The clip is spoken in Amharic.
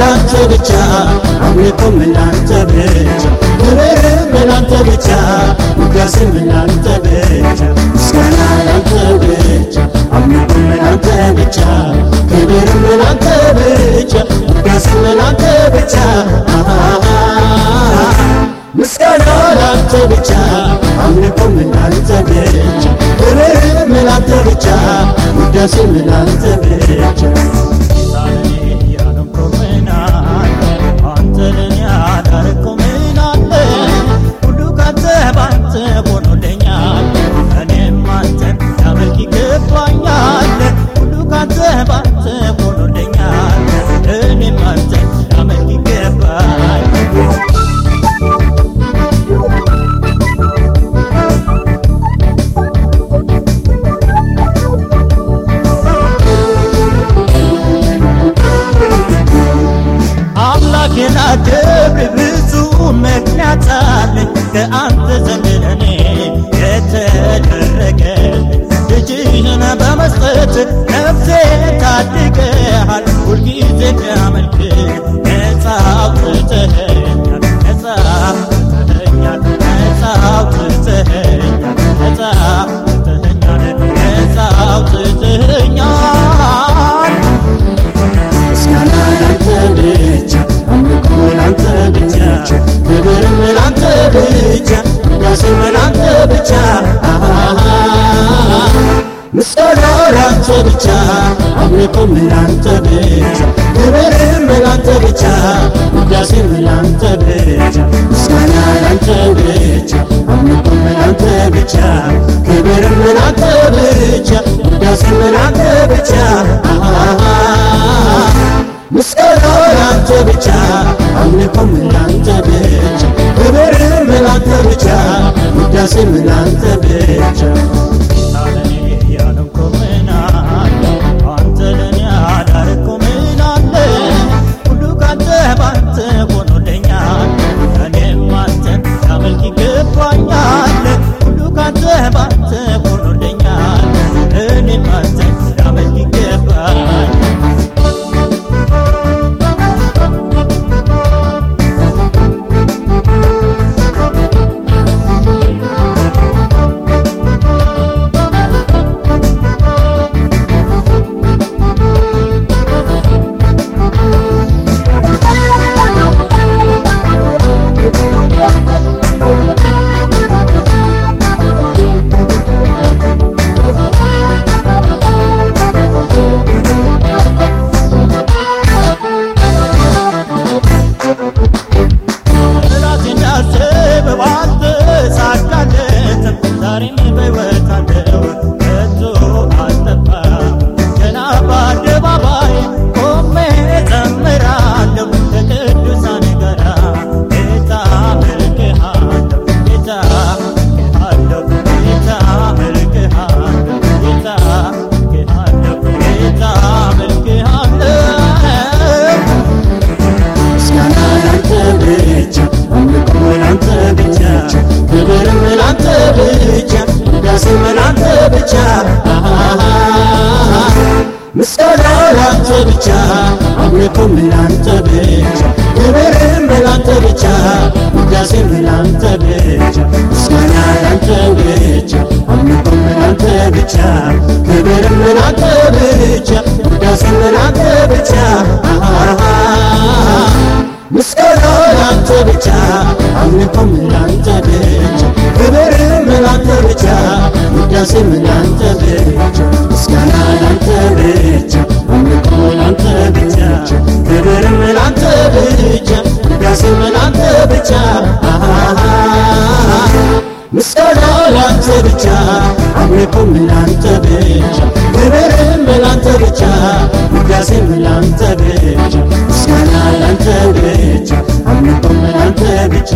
ላንተ ብቻ አምልኮም ላንተ ብቻ ክብርም ላንተ ብቻ ውዳሴም ላንተ ብቻ ምስጋና ላንተ ብቻ አምልኮም ላንተ ብቻ ክብርም ላንተ ብቻ ውዳሴም ላንተ ብቻ ምስጋና ላንተ ብቻ አምልኮም ላንተ ብቻ ክብርም ላንተ ብቻ ውዳሴም ላንተ ብቻ ያጣልኝ ከአንተ ዘንድ እኔ የተደረገልኝ ልጅህን በመስጠት ነፍሴ ታድገሃል። ሁልጊዜ ያመልክ ነጻ ብቻ አምልኮም ላንተ ብቻ ክብርም ላንተ ብቻ ውዳሴም ላንተ ብቻ ምስጋና ላንተ ብቻ አምልኮም ላንተ ብቻ ክብርም ላንተ ብቻ ውዳሴም ላንተ ብቻ። ምስጋና ላንተ ብቻ አምልኮም ላንተ ብቻ ክብርም ላንተ ብቻ ውዳሴም ላንተ ብቻ። ብቻ አምልኮም ላንተ ብቻ ክብርም ላንተ ብቻ ውዳሴም ላንተ ብቻ ምስጋና ላንተ ብቻ አምልኮም ላንተ ብቻ ክብርም ላንተ ብቻ ውዳሴም ላንተ ብቻ። ምስጋና ላንተ ብቻ አምልኮም ላንተ ብቻ ክብርም ላንተ ብቻ ውዳሴም ላንተ ብቻ ብቻ ውዳሴም ላንተ ብቻ። ምስጋና ላንተ ብቻ አምልኮም ላንተ ብቻ ክብርም ላንተ ብቻ ውዳሴም ላንተ ብቻ ምስጋና ላንተ ብቻ አምልኮም ላንተ ብቻ